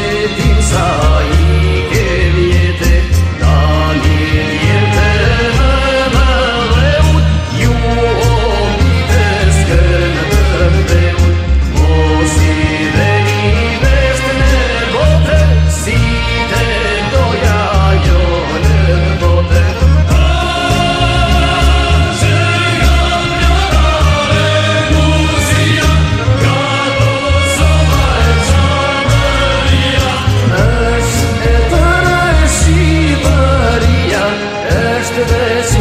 Mehmet'in sahibi yesterday.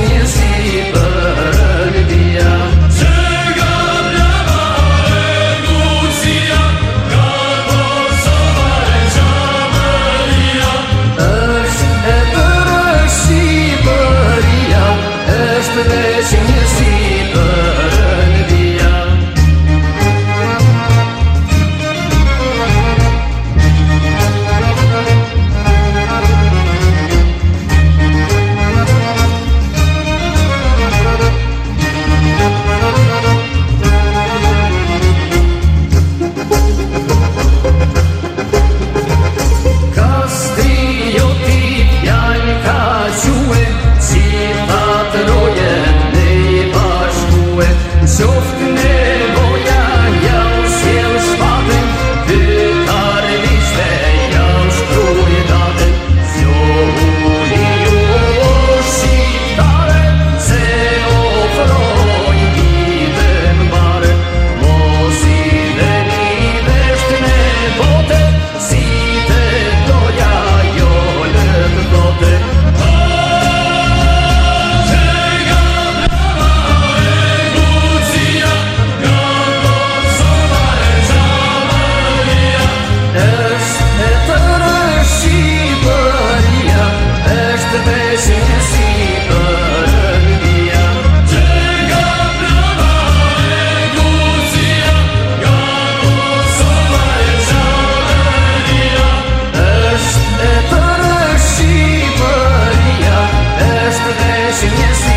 yes.